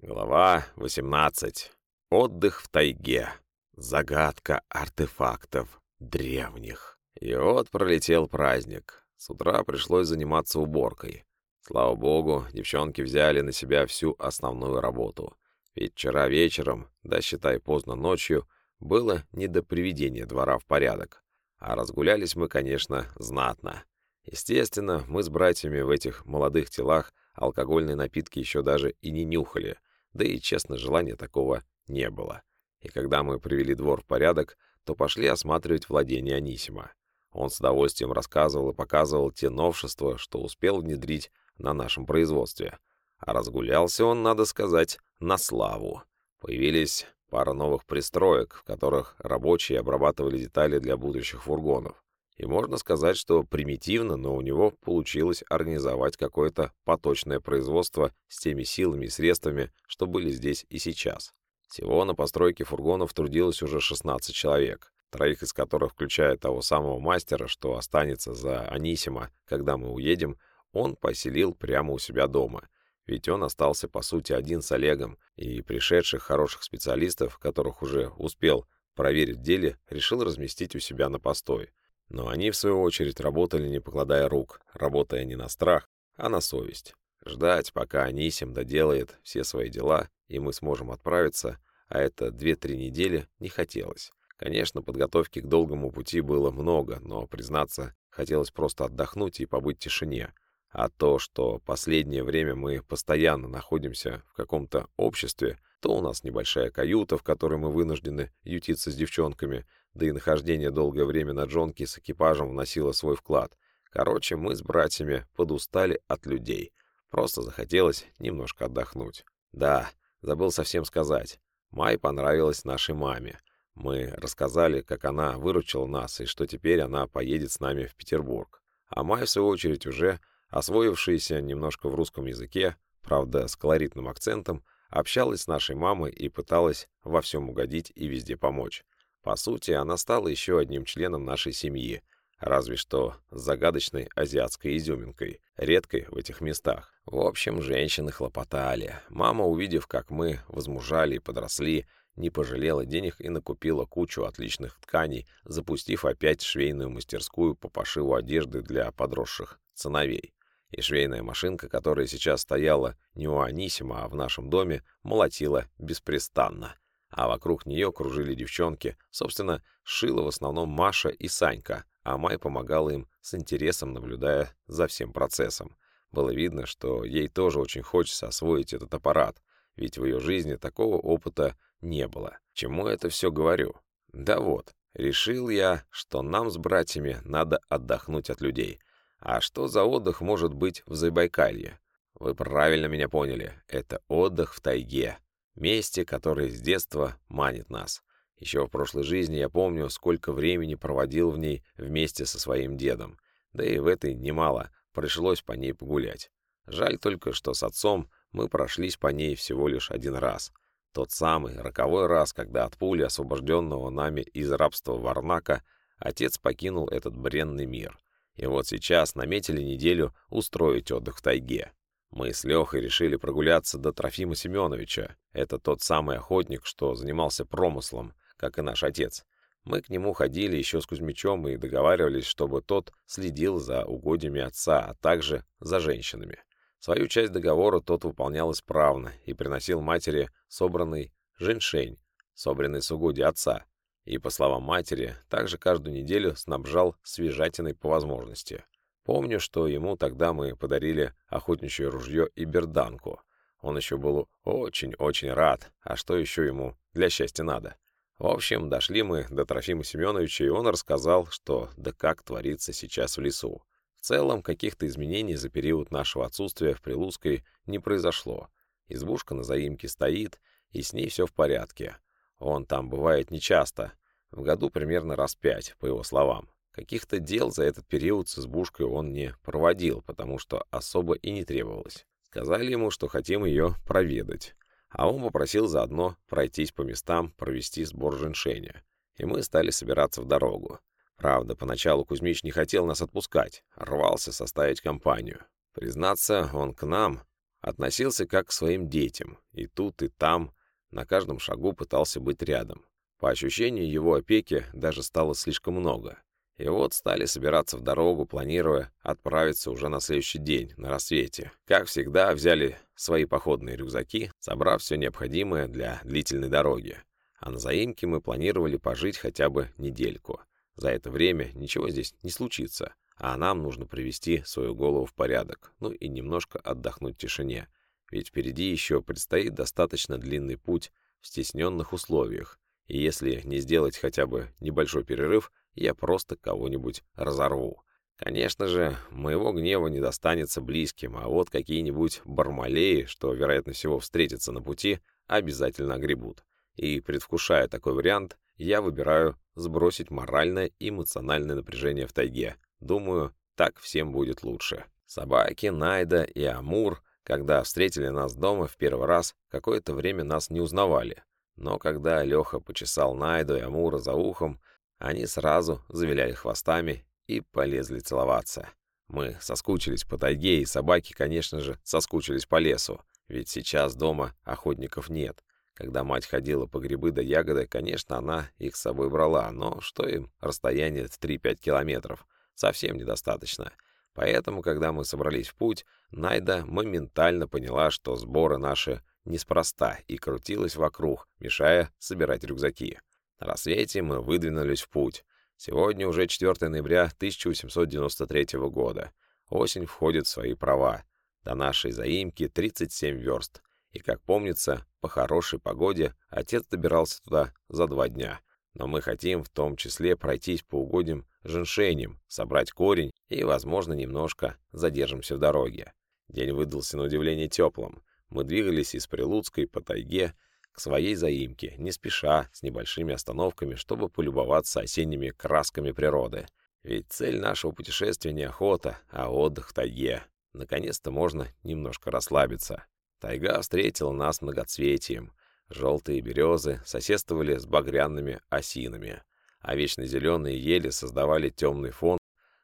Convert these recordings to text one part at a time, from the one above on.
Глава 18. Отдых в тайге. Загадка артефактов древних. И вот пролетел праздник. С утра пришлось заниматься уборкой. Слава богу, девчонки взяли на себя всю основную работу. Ведь вчера вечером, да считай поздно ночью, было не до приведения двора в порядок. А разгулялись мы, конечно, знатно. Естественно, мы с братьями в этих молодых телах алкогольные напитки еще даже и не нюхали — да и, честно, желания такого не было. И когда мы привели двор в порядок, то пошли осматривать владение Анисима. Он с удовольствием рассказывал и показывал те новшества, что успел внедрить на нашем производстве. А разгулялся он, надо сказать, на славу. Появились пара новых пристроек, в которых рабочие обрабатывали детали для будущих фургонов. И можно сказать, что примитивно, но у него получилось организовать какое-то поточное производство с теми силами и средствами, что были здесь и сейчас. Всего на постройке фургонов трудилось уже 16 человек, троих из которых, включая того самого мастера, что останется за Анисима, когда мы уедем, он поселил прямо у себя дома. Ведь он остался, по сути, один с Олегом, и пришедших хороших специалистов, которых уже успел проверить в деле, решил разместить у себя на постой. Но они, в свою очередь, работали, не покладая рук, работая не на страх, а на совесть. Ждать, пока Анисим доделает все свои дела, и мы сможем отправиться, а это две-три недели, не хотелось. Конечно, подготовки к долгому пути было много, но, признаться, хотелось просто отдохнуть и побыть в тишине. А то, что последнее время мы постоянно находимся в каком-то обществе, то у нас небольшая каюта, в которой мы вынуждены ютиться с девчонками, да и нахождение долгое время на джонке с экипажем вносило свой вклад. Короче, мы с братьями подустали от людей. Просто захотелось немножко отдохнуть. Да, забыл совсем сказать. Май понравилась нашей маме. Мы рассказали, как она выручила нас, и что теперь она поедет с нами в Петербург. А Май, в свою очередь, уже освоившаяся немножко в русском языке, правда, с колоритным акцентом, общалась с нашей мамой и пыталась во всем угодить и везде помочь. По сути, она стала еще одним членом нашей семьи, разве что загадочной азиатской изюминкой, редкой в этих местах. В общем, женщины хлопотали. Мама, увидев, как мы возмужали и подросли, не пожалела денег и накупила кучу отличных тканей, запустив опять швейную мастерскую по пошиву одежды для подросших сыновей. И швейная машинка, которая сейчас стояла не у Анисима, а в нашем доме, молотила беспрестанно — а вокруг нее кружили девчонки. Собственно, шила в основном Маша и Санька, а Май помогала им с интересом, наблюдая за всем процессом. Было видно, что ей тоже очень хочется освоить этот аппарат, ведь в ее жизни такого опыта не было. Чему это все говорю? Да вот, решил я, что нам с братьями надо отдохнуть от людей. А что за отдых может быть в Забайкалье? Вы правильно меня поняли, это отдых в тайге, Месте, которое с детства манит нас. Еще в прошлой жизни я помню, сколько времени проводил в ней вместе со своим дедом. Да и в этой немало, пришлось по ней погулять. Жаль только, что с отцом мы прошлись по ней всего лишь один раз. Тот самый роковой раз, когда от пули, освобожденного нами из рабства Варнака, отец покинул этот бренный мир. И вот сейчас наметили неделю устроить отдых в тайге. Мы с Лехой решили прогуляться до Трофима Семеновича. Это тот самый охотник, что занимался промыслом, как и наш отец. Мы к нему ходили еще с Кузьмичом и договаривались, чтобы тот следил за угодьями отца, а также за женщинами. Свою часть договора тот выполнял исправно и приносил матери собранный женьшень, собранный с угодий отца, и, по словам матери, также каждую неделю снабжал свежатиной по возможности. Помню, что ему тогда мы подарили охотничье ружье и берданку. Он еще был очень-очень рад, а что еще ему для счастья надо? В общем, дошли мы до Трофима Семеновича, и он рассказал, что да как творится сейчас в лесу. В целом, каких-то изменений за период нашего отсутствия в Прилузской не произошло. Избушка на заимке стоит, и с ней все в порядке. Он там бывает нечасто, в году примерно раз пять, по его словам. Каких-то дел за этот период с избушкой он не проводил, потому что особо и не требовалось. Сказали ему, что хотим ее проведать. А он попросил заодно пройтись по местам, провести сбор женьшеня. И мы стали собираться в дорогу. Правда, поначалу Кузьмич не хотел нас отпускать, рвался составить компанию. Признаться, он к нам, Относился как к своим детям, и тут, и там, на каждом шагу пытался быть рядом. По ощущению его опеки даже стало слишком много. И вот стали собираться в дорогу, планируя отправиться уже на следующий день, на рассвете. Как всегда, взяли свои походные рюкзаки, собрав все необходимое для длительной дороги. А на заимке мы планировали пожить хотя бы недельку. За это время ничего здесь не случится, а нам нужно привести свою голову в порядок, ну и немножко отдохнуть в тишине. Ведь впереди еще предстоит достаточно длинный путь в стесненных условиях, и если не сделать хотя бы небольшой перерыв, я просто кого-нибудь разорву. Конечно же, моего гнева не достанется близким, а вот какие-нибудь бармалеи, что, вероятно всего, встретятся на пути, обязательно огребут. И, предвкушая такой вариант, я выбираю сбросить моральное и эмоциональное напряжение в тайге. Думаю, так всем будет лучше. Собаки, Найда и Амур, когда встретили нас дома в первый раз, какое-то время нас не узнавали. Но когда Леха почесал Найду и Амура за ухом, они сразу завиляли хвостами и полезли целоваться. Мы соскучились по тайге, и собаки, конечно же, соскучились по лесу, ведь сейчас дома охотников нет. Когда мать ходила по грибы да ягоды, конечно, она их с собой брала, но что им расстояние в 3-5 километров? Совсем недостаточно. Поэтому, когда мы собрались в путь, Найда моментально поняла, что сборы наши неспроста и крутилась вокруг, мешая собирать рюкзаки. На рассвете мы выдвинулись в путь. Сегодня уже 4 ноября 1893 года. Осень входит в свои права. До нашей заимки 37 верст. И, как помнится, по хорошей погоде отец добирался туда за два дня. Но мы хотим в том числе пройтись по угодьям женьшенем, собрать корень и, возможно, немножко задержимся в дороге. День выдался на удивление теплым. Мы двигались из Прилуцкой по тайге к своей заимке, не спеша, с небольшими остановками, чтобы полюбоваться осенними красками природы. Ведь цель нашего путешествия не охота, а отдых в тайге. Наконец-то можно немножко расслабиться. Тайга встретила нас многоцветием. Желтые березы соседствовали с багряными осинами, а вечно зеленые ели создавали темный фон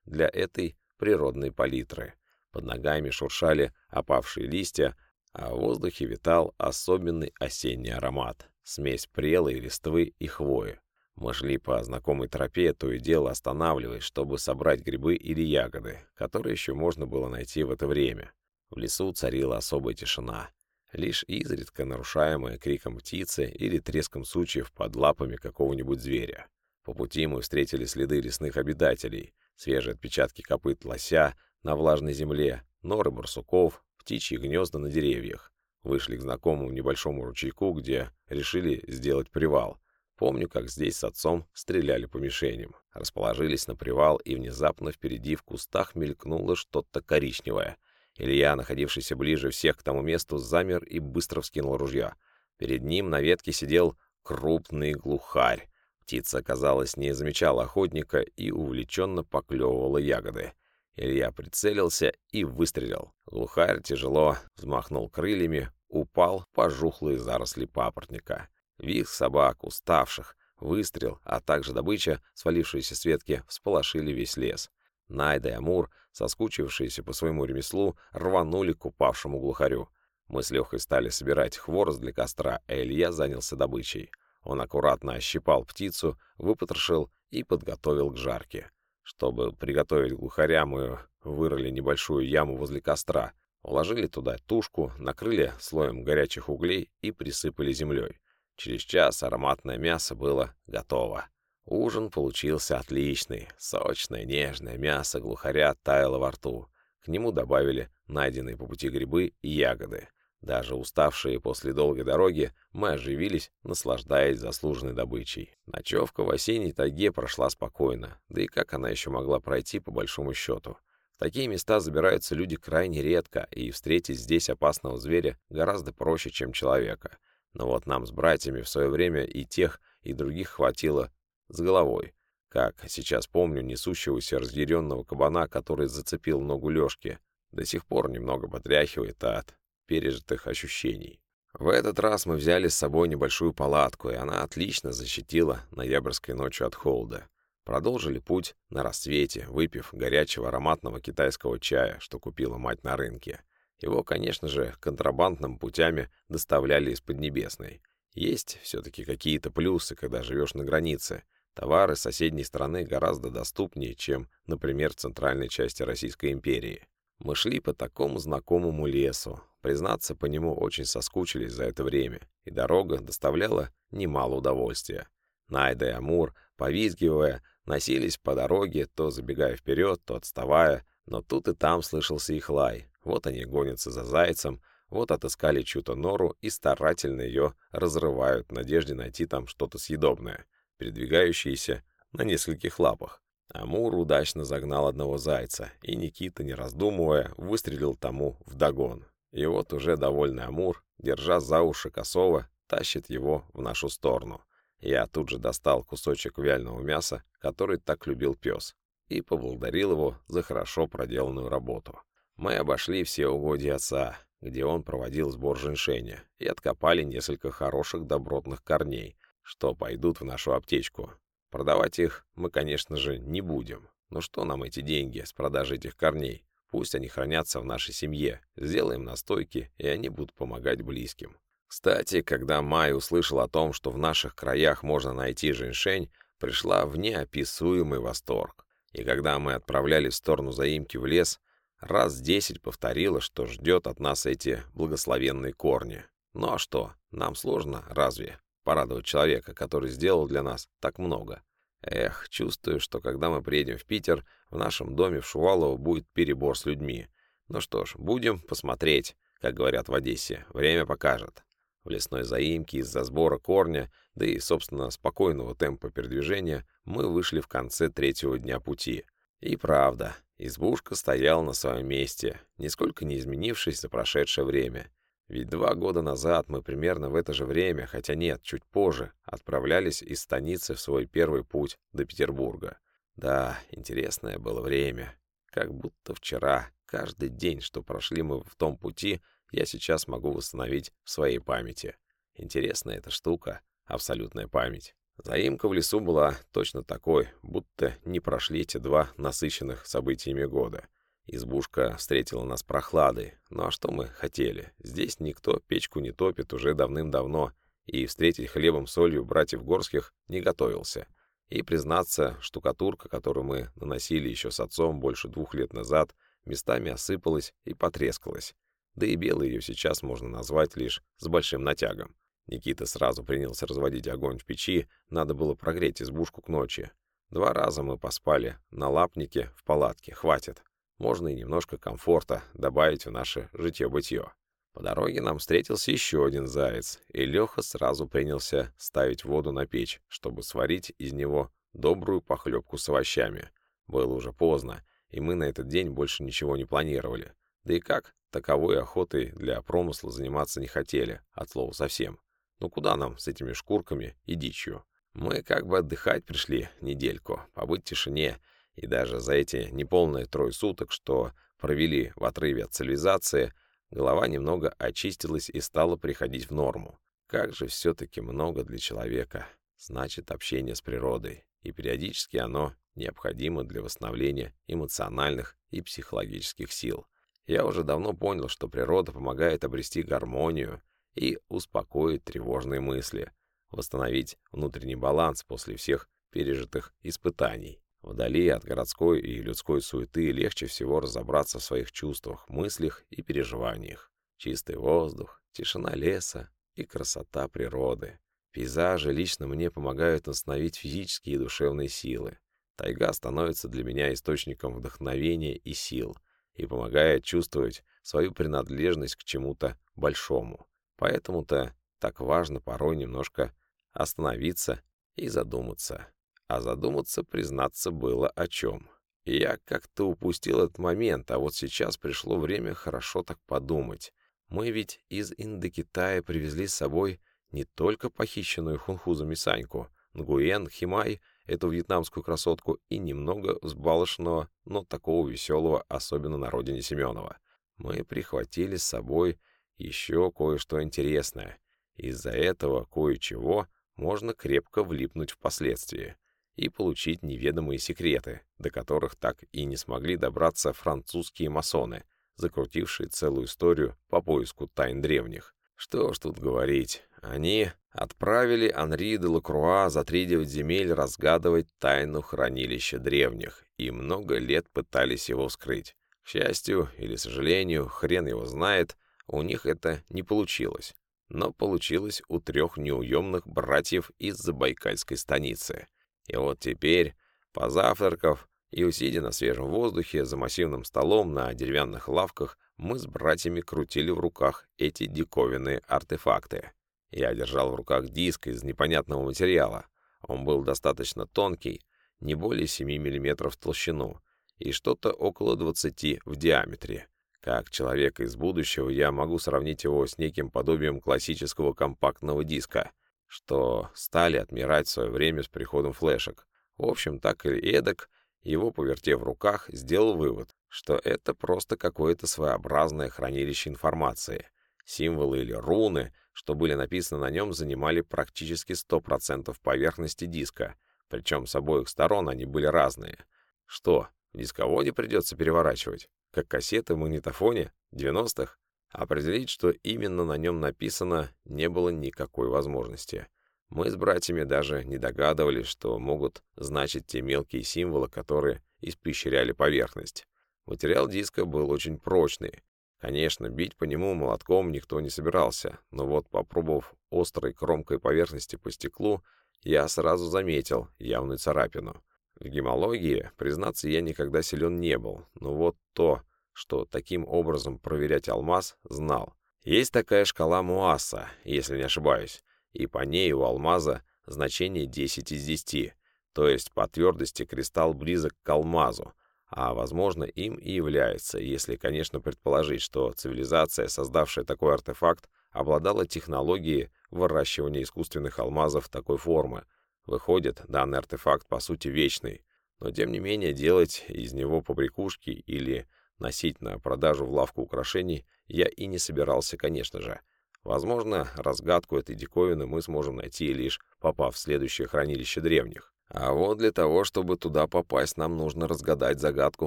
для этой природной палитры. Под ногами шуршали опавшие листья, а в воздухе витал особенный осенний аромат, смесь прелой листвы и хвои. Мы шли по знакомой тропе, то и дело останавливаясь, чтобы собрать грибы или ягоды, которые еще можно было найти в это время. В лесу царила особая тишина, лишь изредка нарушаемая криком птицы или треском сучьев под лапами какого-нибудь зверя. По пути мы встретили следы лесных обитателей, свежие отпечатки копыт лося на влажной земле, норы барсуков, птичьи гнезда на деревьях. Вышли к знакомому небольшому ручейку, где решили сделать привал. Помню, как здесь с отцом стреляли по мишеням. Расположились на привал, и внезапно впереди в кустах мелькнуло что-то коричневое. Илья, находившийся ближе всех к тому месту, замер и быстро вскинул ружье. Перед ним на ветке сидел крупный глухарь. Птица, казалось, не замечала охотника и увлеченно поклевывала ягоды. Илья прицелился и выстрелил. Глухарь тяжело взмахнул крыльями, упал в пожухлые заросли папоротника. Вих собак, уставших, выстрел, а также добыча, свалившиеся с ветки, всполошили весь лес. Найда и Амур, соскучившиеся по своему ремеслу, рванули к упавшему глухарю. Мы с Лехой стали собирать хворост для костра, а Илья занялся добычей. Он аккуратно ощипал птицу, выпотрошил и подготовил к жарке. Чтобы приготовить глухаря, мы вырыли небольшую яму возле костра, уложили туда тушку, накрыли слоем горячих углей и присыпали землей. Через час ароматное мясо было готово. Ужин получился отличный. Сочное, нежное мясо глухаря таяло во рту. К нему добавили найденные по пути грибы и ягоды. Даже уставшие после долгой дороги, мы оживились, наслаждаясь заслуженной добычей. Ночевка в осенней тайге прошла спокойно, да и как она еще могла пройти по большому счету. В такие места забираются люди крайне редко, и встретить здесь опасного зверя гораздо проще, чем человека. Но вот нам с братьями в свое время и тех, и других хватило с головой. Как сейчас помню несущегося разъяренного кабана, который зацепил ногу Лёшки. До сих пор немного потряхивает от пережитых ощущений. В этот раз мы взяли с собой небольшую палатку, и она отлично защитила ноябрьской ночью от холода. Продолжили путь на рассвете, выпив горячего ароматного китайского чая, что купила мать на рынке. Его, конечно же, контрабандным путями доставляли из Поднебесной. Есть все-таки какие-то плюсы, когда живешь на границе. Товары соседней страны гораздо доступнее, чем, например, в центральной части Российской империи. Мы шли по такому знакомому лесу. Признаться, по нему очень соскучились за это время, и дорога доставляла немало удовольствия. Найда и Амур, повизгивая, носились по дороге, то забегая вперед, то отставая, но тут и там слышался их лай. Вот они гонятся за зайцем, вот отыскали чью-то нору и старательно ее разрывают в надежде найти там что-то съедобное, передвигающееся на нескольких лапах. Амур удачно загнал одного зайца, и Никита, не раздумывая, выстрелил тому в догон. И вот уже довольный Амур, держа за уши косого, тащит его в нашу сторону. Я тут же достал кусочек вяленого мяса, который так любил пес, и поблагодарил его за хорошо проделанную работу. Мы обошли все угодья отца, где он проводил сбор женьшеня, и откопали несколько хороших добротных корней, что пойдут в нашу аптечку. Продавать их мы, конечно же, не будем. Но что нам эти деньги с продажи этих корней? Пусть они хранятся в нашей семье. Сделаем настойки, и они будут помогать близким. Кстати, когда Май услышал о том, что в наших краях можно найти женьшень, пришла в неописуемый восторг. И когда мы отправляли в сторону заимки в лес, раз десять повторила, что ждет от нас эти благословенные корни. Ну а что, нам сложно, разве? Порадовать человека, который сделал для нас так много. Эх, чувствую, что когда мы приедем в Питер, в нашем доме в Шувалово будет перебор с людьми. Ну что ж, будем посмотреть, как говорят в Одессе. Время покажет. В лесной заимке из-за сбора корня, да и, собственно, спокойного темпа передвижения, мы вышли в конце третьего дня пути. И правда, избушка стояла на своем месте, нисколько не изменившись за прошедшее время. Ведь два года назад мы примерно в это же время, хотя нет, чуть позже, отправлялись из станицы в свой первый путь до Петербурга. Да, интересное было время. Как будто вчера, каждый день, что прошли мы в том пути, я сейчас могу восстановить в своей памяти. Интересная эта штука, абсолютная память. Заимка в лесу была точно такой, будто не прошли эти два насыщенных событиями года. Избушка встретила нас прохладой. Ну а что мы хотели? Здесь никто печку не топит уже давным-давно, и встретить хлебом солью братьев Горских не готовился. И, признаться, штукатурка, которую мы наносили еще с отцом больше двух лет назад, местами осыпалась и потрескалась. Да и белой ее сейчас можно назвать лишь с большим натягом. Никита сразу принялся разводить огонь в печи, надо было прогреть избушку к ночи. Два раза мы поспали на лапнике в палатке, хватит. Можно и немножко комфорта добавить в наше житье-бытие. По дороге нам встретился еще один заяц, и Леха сразу принялся ставить воду на печь, чтобы сварить из него добрую похлебку с овощами. Было уже поздно, и мы на этот день больше ничего не планировали. Да и как, таковой охотой для промысла заниматься не хотели, от слова совсем. Ну куда нам с этими шкурками и дичью? Мы как бы отдыхать пришли недельку, побыть в тишине, и даже за эти неполные трое суток, что провели в отрыве от цивилизации, голова немного очистилась и стала приходить в норму. Как же все-таки много для человека значит общение с природой, и периодически оно необходимо для восстановления эмоциональных и психологических сил. Я уже давно понял, что природа помогает обрести гармонию и успокоить тревожные мысли, восстановить внутренний баланс после всех пережитых испытаний. Вдали от городской и людской суеты легче всего разобраться в своих чувствах, мыслях и переживаниях. Чистый воздух, тишина леса и красота природы. Пейзажи лично мне помогают восстановить физические и душевные силы. Тайга становится для меня источником вдохновения и сил и помогает чувствовать свою принадлежность к чему-то большому. Поэтому-то так важно порой немножко остановиться и задуматься. А задуматься, признаться, было о чем. Я как-то упустил этот момент, а вот сейчас пришло время хорошо так подумать. Мы ведь из Индокитая привезли с собой не только похищенную хунхузами Саньку, Нгуен, Химай, эту вьетнамскую красотку и немного взбалошного, но такого веселого, особенно на родине Семенова. Мы прихватили с собой еще кое-что интересное. Из-за этого кое-чего можно крепко влипнуть впоследствии и получить неведомые секреты, до которых так и не смогли добраться французские масоны, закрутившие целую историю по поиску тайн древних. Что ж тут говорить, они отправили Анри де Лакруа за три девять земель разгадывать тайну хранилища древних и много лет пытались его вскрыть. К счастью или сожалению, хрен его знает, у них это не получилось. Но получилось у трех неуемных братьев из Забайкальской станицы. И вот теперь, позавтракав и усидя на свежем воздухе за массивным столом на деревянных лавках, мы с братьями крутили в руках эти диковинные артефакты. Я держал в руках диск из непонятного материала. Он был достаточно тонкий, не более 7 мм в толщину, и что-то около 20 в диаметре. Как человек из будущего я могу сравнить его с неким подобием классического компактного диска, что стали отмирать в свое время с приходом флешек. В общем, так или эдак, его, повертев в руках, сделал вывод, что это просто какое-то своеобразное хранилище информации. Символы или руны, что были написаны на нем, занимали практически 100% поверхности диска, причем с обоих сторон они были разные. Что, дисководе придется переворачивать? как кассеты в магнитофоне 90-х, определить, что именно на нем написано, не было никакой возможности. Мы с братьями даже не догадывались, что могут значить те мелкие символы, которые испещряли поверхность. Материал диска был очень прочный. Конечно, бить по нему молотком никто не собирался, но вот попробовав острой кромкой поверхности по стеклу, я сразу заметил явную царапину. В гемологии, признаться, я никогда силен не был, но вот то, что таким образом проверять алмаз, знал. Есть такая шкала Муаса, если не ошибаюсь, и по ней у алмаза значение 10 из 10, то есть по твердости кристалл близок к алмазу, а, возможно, им и является, если, конечно, предположить, что цивилизация, создавшая такой артефакт, обладала технологией выращивания искусственных алмазов такой формы, Выходит, данный артефакт по сути вечный, но тем не менее делать из него побрякушки или носить на продажу в лавку украшений я и не собирался, конечно же. Возможно, разгадку этой диковины мы сможем найти, лишь попав в следующее хранилище древних. А вот для того, чтобы туда попасть, нам нужно разгадать загадку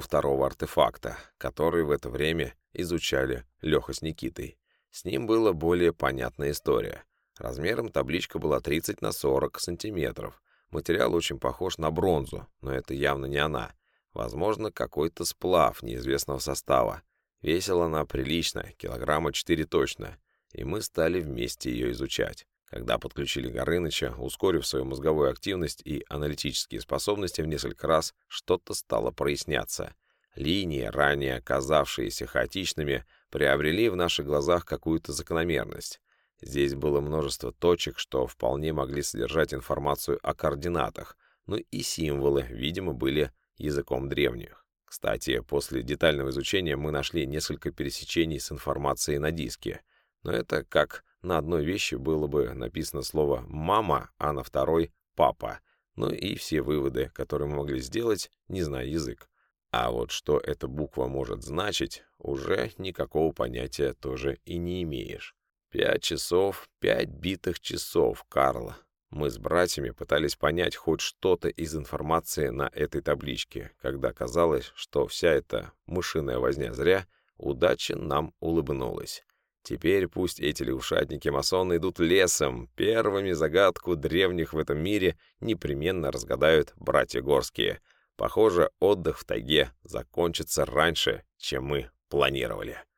второго артефакта, который в это время изучали Леха с Никитой. С ним была более понятная история. Размером табличка была 30 на 40 сантиметров. Материал очень похож на бронзу, но это явно не она. Возможно, какой-то сплав неизвестного состава. Весила она прилично, килограмма 4 точно, и мы стали вместе ее изучать. Когда подключили Горыныча, ускорив свою мозговую активность и аналитические способности в несколько раз, что-то стало проясняться. Линии, ранее оказавшиеся хаотичными, приобрели в наших глазах какую-то закономерность. Здесь было множество точек, что вполне могли содержать информацию о координатах, но и символы, видимо, были языком древних. Кстати, после детального изучения мы нашли несколько пересечений с информацией на диске, но это как на одной вещи было бы написано слово «мама», а на второй «папа», ну и все выводы, которые мы могли сделать, не зная язык. А вот что эта буква может значить, уже никакого понятия тоже и не имеешь. Пять часов, пять битых часов, Карл. Мы с братьями пытались понять хоть что-то из информации на этой табличке, когда казалось, что вся эта мышиная возня зря, удача нам улыбнулась. Теперь пусть эти лягушатники-масоны идут лесом, первыми загадку древних в этом мире непременно разгадают братья Горские. Похоже, отдых в тайге закончится раньше, чем мы планировали.